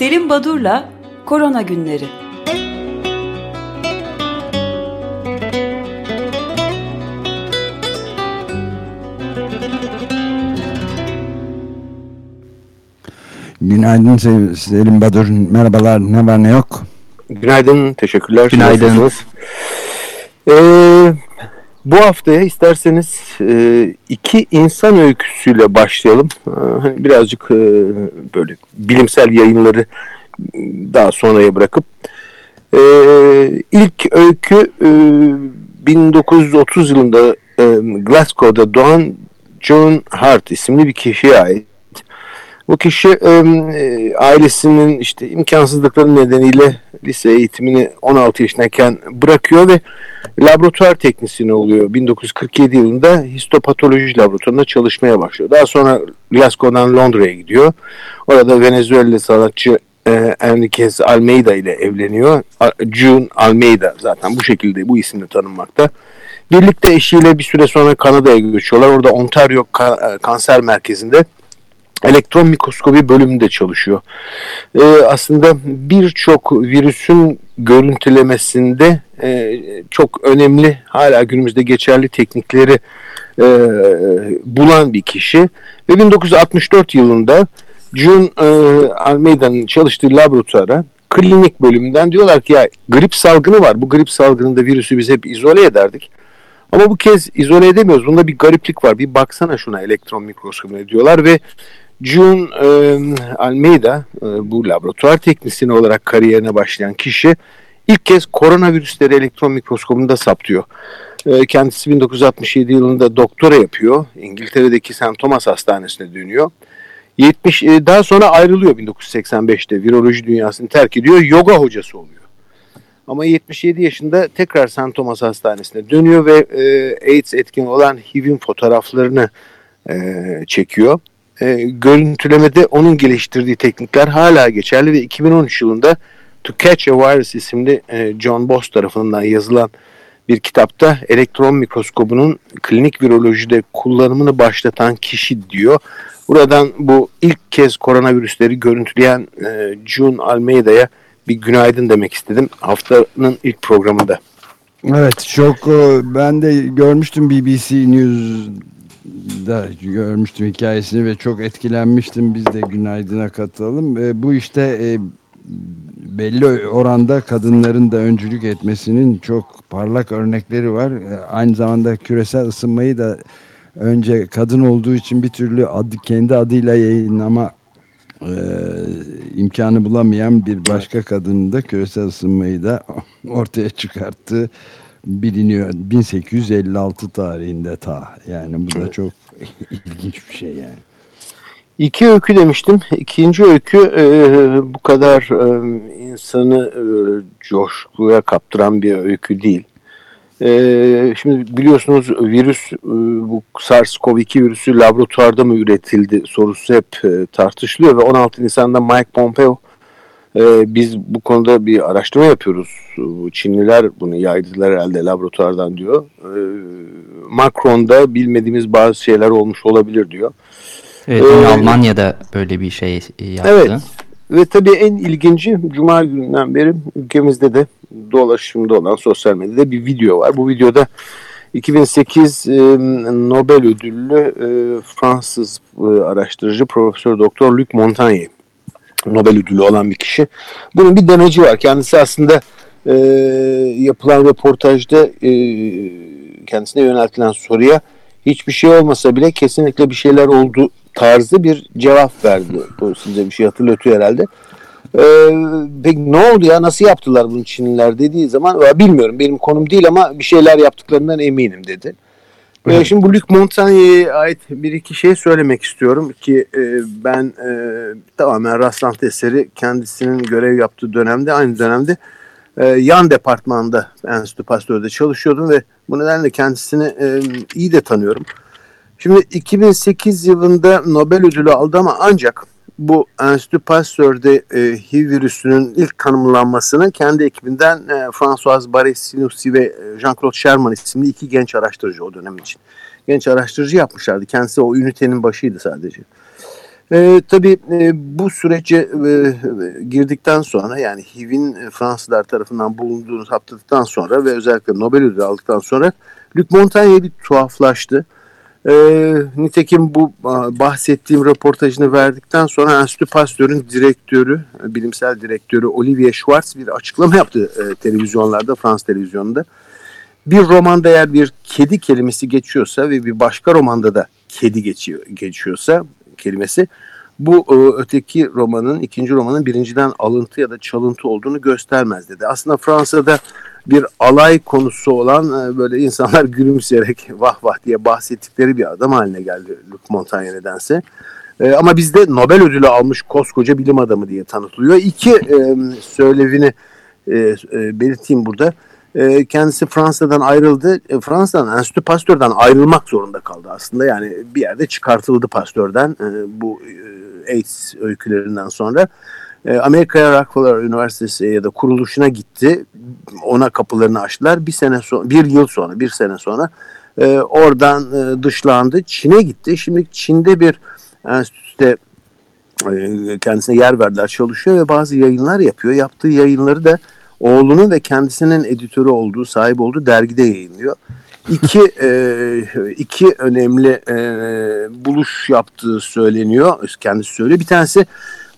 Selim Badur'la Korona Günleri. Günaydın Selim Badur. Merhabalar. Ne var ne yok? Günaydın. Teşekkürler. Günaydın. Ee, bu haftaya isterseniz e, iki insan öyküsüyle başlayalım. Ee, hani birazcık e, böyle bilimsel yayınları daha sonraya bırakıp. E, ilk öykü e, 1930 yılında e, Glasgow'da doğan John Hart isimli bir kişiye ait. Bu kişi e, ailesinin işte imkansızlıkları nedeniyle lise eğitimini 16 yaşındayken bırakıyor ve laboratuvar teknisyeni oluyor. 1947 yılında histopatoloji laboratuvarında çalışmaya başlıyor. Daha sonra Glasgow'dan Londra'ya gidiyor. Orada Venezuela sanatçı e, Enriquez Almeida ile evleniyor. June Almeida zaten bu şekilde bu isimle tanınmakta. Birlikte eşiyle bir süre sonra Kanada'ya göçüyorlar. Orada Ontario Kanser Merkezi'nde elektron mikroskobi bölümünde çalışıyor. Ee, aslında birçok virüsün görüntülemesinde e, çok önemli hala günümüzde geçerli teknikleri e, bulan bir kişi ve 1964 yılında June e, Almeida'nın çalıştığı laboratuvara klinik bölümünden diyorlar ki ya grip salgını var. Bu grip salgınında virüsü biz hep izole ederdik. Ama bu kez izole edemiyoruz. Bunda bir gariplik var. Bir baksana şuna elektron mikroskopuna diyorlar ve June e, Almeida e, bu laboratuvar teknisyeni olarak kariyerine başlayan kişi ilk kez koronavirüsleri elektron mikroskobunda saptıyor. E, kendisi 1967 yılında doktora yapıyor. İngiltere'deki St. Thomas Hastanesi'ne dönüyor. 70 e, daha sonra ayrılıyor 1985'te viroloji dünyasını terk ediyor. Yoga hocası oluyor. Ama 77 yaşında tekrar St. Thomas Hastanesi'ne dönüyor ve e, AIDS etkin olan HIV'in fotoğraflarını e, çekiyor e, görüntülemede onun geliştirdiği teknikler hala geçerli ve 2013 yılında To Catch a Virus isimli e, John Boss tarafından yazılan bir kitapta elektron mikroskobunun klinik virolojide kullanımını başlatan kişi diyor. Buradan bu ilk kez koronavirüsleri görüntüleyen e, June Almeida'ya bir günaydın demek istedim haftanın ilk programında. Evet çok e, ben de görmüştüm BBC News da görmüştüm hikayesini ve çok etkilenmiştim. Biz de günaydına katılalım. E, bu işte e, belli oranda kadınların da öncülük etmesinin çok parlak örnekleri var. Aynı zamanda küresel ısınmayı da önce kadın olduğu için bir türlü adı, kendi adıyla yayınlama e, imkanı bulamayan bir başka kadının da küresel ısınmayı da ortaya çıkarttı biliniyor 1856 tarihinde ta yani bu da çok ilginç bir şey yani. İki öykü demiştim. İkinci öykü e, bu kadar e, insanı e, coşkuya kaptıran bir öykü değil. E, şimdi biliyorsunuz virüs e, bu SARS-CoV-2 virüsü laboratuvarda mı üretildi sorusu hep e, tartışılıyor ve 16 Nisan'da Mike Pompeo ee, biz bu konuda bir araştırma yapıyoruz. Çinliler bunu yaydılar herhalde laboratuvardan diyor. Ee, Macron'da bilmediğimiz bazı şeyler olmuş olabilir diyor. Evet, ee, Almanya'da böyle bir şey yaptı. Evet. Ve tabii en ilginci Cuma gününden beri ülkemizde de dolaşımda olan sosyal medyada bir video var. Bu videoda 2008 e, Nobel ödüllü e, Fransız e, araştırıcı Profesör Doktor Luc Montagnier Nobel ödülü olan bir kişi. Bunun bir demeci var. Kendisi aslında e, yapılan röportajda e, kendisine yöneltilen soruya hiçbir şey olmasa bile kesinlikle bir şeyler oldu tarzı bir cevap verdi. Bu size bir şey hatırlatıyor herhalde. Ee, peki ne oldu ya nasıl yaptılar bunu Çinliler dediği zaman bilmiyorum benim konum değil ama bir şeyler yaptıklarından eminim dedi. Evet. Şimdi bu Luc Montagna'ya ait bir iki şey söylemek istiyorum ki e, ben e, tamamen rastlantı eseri kendisinin görev yaptığı dönemde aynı dönemde e, yan departmanda Enstitü Pasteur'de çalışıyordum ve bu nedenle kendisini e, iyi de tanıyorum. Şimdi 2008 yılında Nobel ödülü aldı ama ancak bu Enstitü Pasteur'de e, HIV virüsünün ilk tanımlanmasını kendi ekibinden e, François Barré-Sinoussi ve e, Jean-Claude Sherman isimli iki genç araştırıcı o dönem için. Genç araştırıcı yapmışlardı. Kendisi o ünitenin başıydı sadece. E, tabii e, bu sürece e, girdikten sonra yani HIV'in Fransızlar tarafından bulunduğunu saptadıktan sonra ve özellikle Nobel ödülü aldıktan sonra Luc Montagnier bir tuhaflaştı. E, nitekim bu bahsettiğim röportajını verdikten sonra Enstitü Pasteur'ün direktörü, bilimsel direktörü Olivier Schwartz bir açıklama yaptı e, televizyonlarda, Frans televizyonunda. Bir romanda eğer bir kedi kelimesi geçiyorsa ve bir başka romanda da kedi geçiyor, geçiyorsa kelimesi bu e, öteki romanın, ikinci romanın birinciden alıntı ya da çalıntı olduğunu göstermez dedi. Aslında Fransa'da bir alay konusu olan e, böyle insanlar gülümseyerek vah vah diye bahsettikleri bir adam haline geldi Luc Montaigne nedense. E, ama bizde Nobel ödülü almış koskoca bilim adamı diye tanıtılıyor. İki e, söylevini belirteyim burada. Kendisi Fransa'dan ayrıldı. Fransa'dan Enstitü Pasteur'dan ayrılmak zorunda kaldı aslında. Yani bir yerde çıkartıldı Pasteur'den e, bu AIDS öykülerinden sonra. E, Amerika'ya Rockefeller Üniversitesi ya da kuruluşuna gitti. Ona kapılarını açtılar. Bir sene sonra, bir yıl sonra, bir sene sonra e, oradan e, dışlandı. Çin'e gitti. Şimdi Çin'de bir enstitüde e, kendisine yer verdiler çalışıyor ve bazı yayınlar yapıyor. Yaptığı yayınları da oğlunun ve kendisinin editörü olduğu, sahip olduğu dergide yayınlıyor. İki, e, iki önemli e, buluş yaptığı söyleniyor. Kendisi söylüyor. Bir tanesi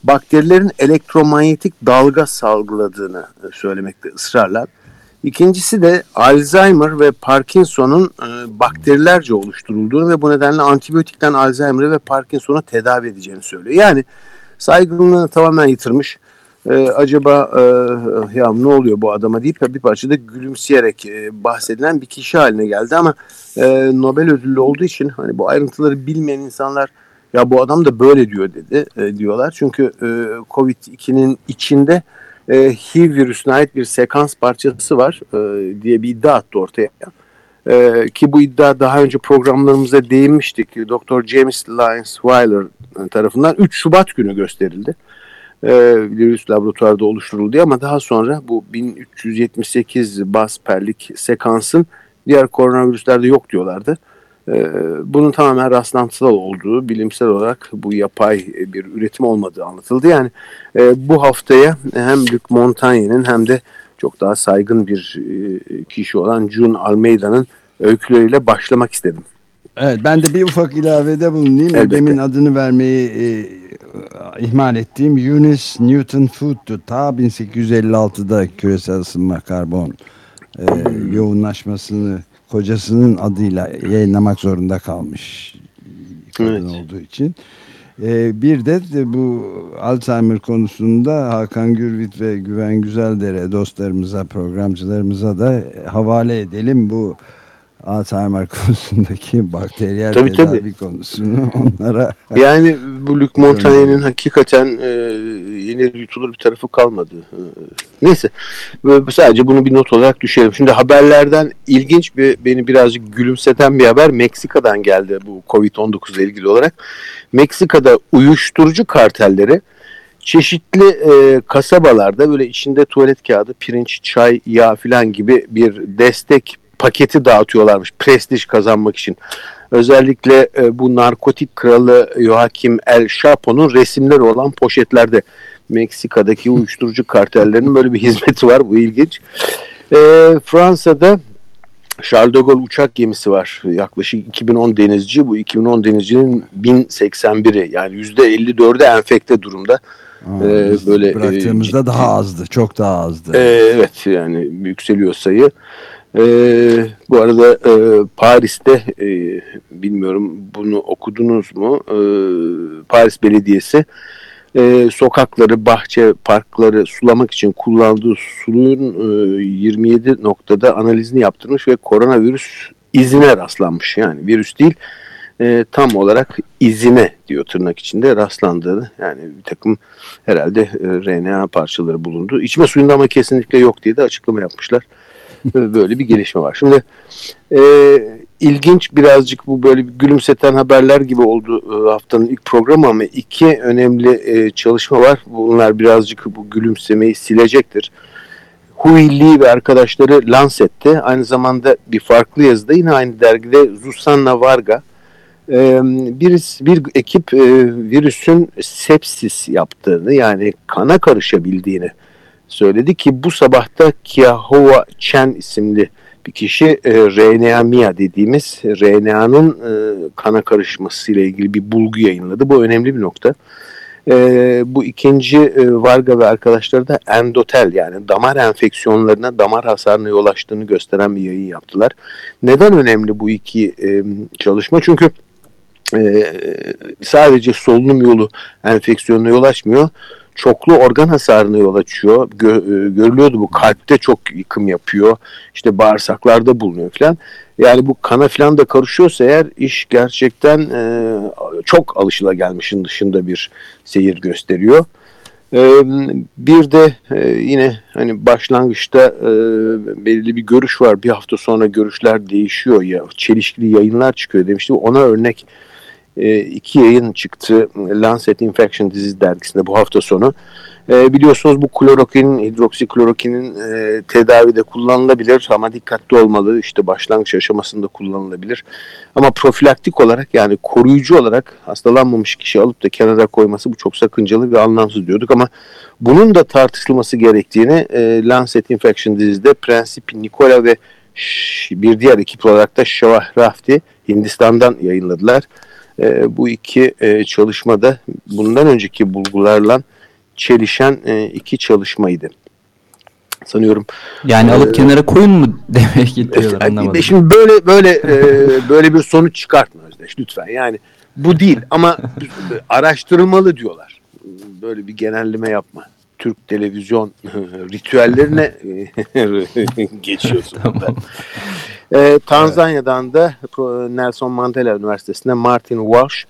bakterilerin elektromanyetik dalga salgıladığını e, söylemekte ısrarlar. İkincisi de Alzheimer ve Parkinson'un e, bakterilerce oluşturulduğunu ve bu nedenle antibiyotikten Alzheimer'ı ve Parkinson'u tedavi edeceğini söylüyor. Yani saygınlığını tamamen yitirmiş. E, acaba e, ya ne oluyor bu adama deyip bir parçada gülümseyerek e, bahsedilen bir kişi haline geldi ama e, Nobel ödüllü olduğu için hani bu ayrıntıları bilmeyen insanlar ya bu adam da böyle diyor dedi e, diyorlar. Çünkü e, Covid-2'nin içinde e, HIV virüsüne ait bir sekans parçası var e, diye bir iddia attı ortaya. E, ki bu iddia daha önce programlarımızda değinmiştik. Dr. James Lyons Weiler tarafından 3 Şubat günü gösterildi. E, virüs laboratuvarda oluşturuldu ama daha sonra bu 1378 bas perlik sekansın diğer koronavirüslerde yok diyorlardı. Ee, bunun tamamen rastlantısal olduğu, bilimsel olarak bu yapay bir üretim olmadığı anlatıldı. Yani e, bu haftaya hem Luc Montaigne'nin hem de çok daha saygın bir e, kişi olan June Almeida'nın öyküleriyle başlamak istedim. Evet ben de bir ufak ilavede bulunayım. Elbette. Demin adını vermeyi e, ihmal ettiğim Eunice Newton Food'tu. Ta 1856'da küresel ısınma karbon e, yoğunlaşmasını kocasının adıyla yayınlamak zorunda kalmış kadın evet. olduğu için. Ee, bir de, bu Alzheimer konusunda Hakan Gürvit ve Güven Güzeldere dostlarımıza, programcılarımıza da havale edelim. Bu Alzheimer konusundaki bakteriyel tabii, tedavi tabii. konusunu onlara... Yani bu Luc Montaigne'nin hakikaten e, yeni yutulur bir tarafı kalmadı. E, neyse sadece bunu bir not olarak düşelim. Şimdi haberlerden ilginç bir beni birazcık gülümseten bir haber Meksika'dan geldi bu Covid-19 ile ilgili olarak. Meksika'da uyuşturucu kartelleri çeşitli e, kasabalarda böyle içinde tuvalet kağıdı, pirinç, çay, yağ filan gibi bir destek paketi dağıtıyorlarmış prestij kazanmak için. Özellikle e, bu narkotik kralı Joaquim El Chapo'nun resimleri olan poşetlerde Meksika'daki uyuşturucu kartellerinin böyle bir hizmeti var. Bu ilginç. E, Fransa'da Charles de Gaulle uçak gemisi var. Yaklaşık 2010 denizci. Bu 2010 denizcinin 1081'i yani %54'e enfekte durumda. Aa, ee, böyle bıraktığımızda e, daha azdı. Çok daha azdı. E, evet yani yükseliyor sayı. E, bu arada e, Paris'te e, bilmiyorum bunu okudunuz mu? E, Paris Belediyesi e, sokakları, bahçe, parkları sulamak için kullandığı suyun e, 27 noktada analizini yaptırmış ve koronavirüs izine rastlanmış. Yani virüs değil e, tam olarak izine diyor tırnak içinde rastlandığını yani bir takım herhalde e, RNA parçaları bulundu. İçme suyunda ama kesinlikle yok diye de açıklama yapmışlar. Böyle bir gelişme var. Şimdi e, ilginç birazcık bu böyle bir gülümseten haberler gibi oldu e, haftanın ilk programı ama iki önemli e, çalışma var. Bunlar birazcık bu gülümsemeyi silecektir. Hui Lee ve arkadaşları Lancet'te aynı zamanda bir farklı yazıda yine aynı dergide Susanna Varga e, bir, bir ekip e, virüsün sepsis yaptığını yani kana karışabildiğini söyledi ki bu sabahta Kiahova Chen isimli bir kişi e, RNA MIA dediğimiz RNA'nın e, kana karışması ile ilgili bir bulgu yayınladı. Bu önemli bir nokta. E, bu ikinci e, Varga ve arkadaşları da endotel yani damar enfeksiyonlarına, damar hasarına yol açtığını gösteren bir yayın yaptılar. Neden önemli bu iki e, çalışma? Çünkü e, sadece solunum yolu enfeksiyonuna yol açmıyor çoklu organ hasarına yol açıyor. Gö, e, görülüyordu bu kalpte çok yıkım yapıyor. İşte bağırsaklarda bulunuyor falan. Yani bu kana falan da karışıyorsa eğer iş gerçekten e, çok alışılagelmişin dışında bir seyir gösteriyor. E, bir de e, yine hani başlangıçta e, belirli bir görüş var. Bir hafta sonra görüşler değişiyor ya çelişkili yayınlar çıkıyor demiştim. Ona örnek e, iki yayın çıktı Lancet Infection Disease dergisinde bu hafta sonu. E, biliyorsunuz bu klorokinin, hidroksiklorokinin e, tedavide kullanılabilir ama dikkatli olmalı. İşte başlangıç aşamasında kullanılabilir. Ama profilaktik olarak yani koruyucu olarak hastalanmamış kişi alıp da kenara koyması bu çok sakıncalı ve anlamsız diyorduk ama bunun da tartışılması gerektiğini e, Lancet Infection Disease'de Prensip Nikola ve bir diğer ekip olarak da Şavah Rafti Hindistan'dan yayınladılar. E, bu iki e, çalışmada bundan önceki bulgularla çelişen e, iki çalışmaydı. Sanıyorum. Yani alıp e, kenara koyun mu demek gidiyorlar anlamadım. Şimdi böyle böyle e, böyle bir sonuç çıkartma Özdeş lütfen. Yani bu değil ama araştırılmalı diyorlar. Böyle bir genelleme yapma. Türk televizyon ritüellerine geçiyorsun. tamam. E, Tanzanya'dan da Nelson Mandela Üniversitesi'nde Martin Walsh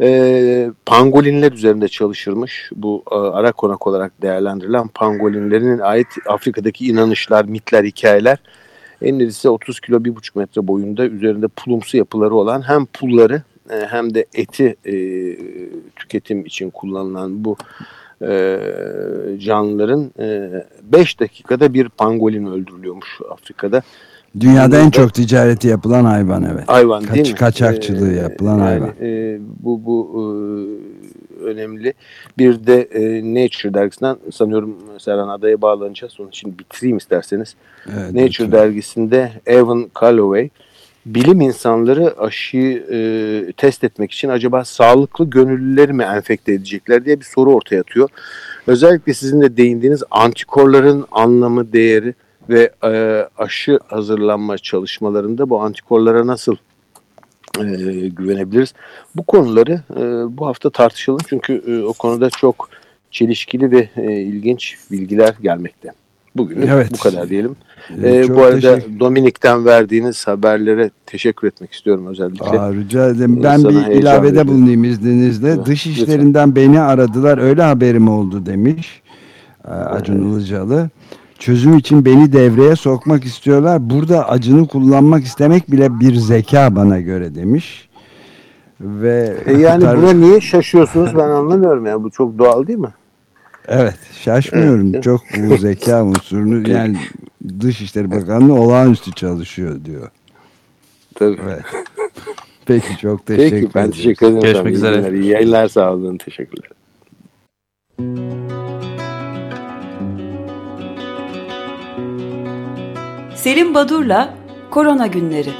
e, pangolinler üzerinde çalışırmış. Bu e, ara konak olarak değerlendirilen pangolinlerin ait Afrika'daki inanışlar, mitler, hikayeler. En ise 30 kilo 1,5 metre boyunda üzerinde pulumsu yapıları olan hem pulları e, hem de eti e, tüketim için kullanılan bu e, canlıların 5 e, dakikada bir pangolin öldürülüyormuş Afrika'da. Dünyada en çok ticareti yapılan hayvan evet. Hayvan Kaç, değil mi? Kaçakçılığı ee, yapılan yani, hayvan. E, bu bu e, önemli. Bir de e, Nature dergisinden sanıyorum Serhan Adaya bağlanacağız. Onu şimdi bitireyim isterseniz. Evet, Nature lütfen. dergisinde Evan Calloway bilim insanları aşıyı e, test etmek için acaba sağlıklı gönüllüleri mi enfekte edecekler diye bir soru ortaya atıyor. Özellikle sizin de değindiğiniz antikorların anlamı, değeri ve e, aşı hazırlanma çalışmalarında bu antikorlara nasıl e, güvenebiliriz? Bu konuları e, bu hafta tartışalım çünkü e, o konuda çok çelişkili ve e, ilginç bilgiler gelmekte. Bugün evet. bu kadar diyelim. Ee, bu arada. Dominik'ten verdiğiniz haberlere teşekkür etmek istiyorum özellikle. Aa, rica ederim. Ben Sana bir ilavede bulunayım izninizle. Evet, Dış işlerinden lütfen. beni aradılar öyle haberim oldu demiş e, Acun evet. Ilıcalı. Çözüm için beni devreye sokmak istiyorlar. Burada acını kullanmak istemek bile bir zeka bana göre demiş. Ve e yani buna niye şaşıyorsunuz ben anlamıyorum ya. Bu çok doğal değil mi? Evet şaşmıyorum. Evet. Çok bu zeka unsurunu yani Dışişleri Bakanlığı olağanüstü çalışıyor diyor. Tabii. Evet. Peki çok teşekkür ederim. Peki ben teşekkür ederim. Görüşmek üzere. İyi yayınlar sağ olun. Teşekkürler. Selim Badur'la Korona Günleri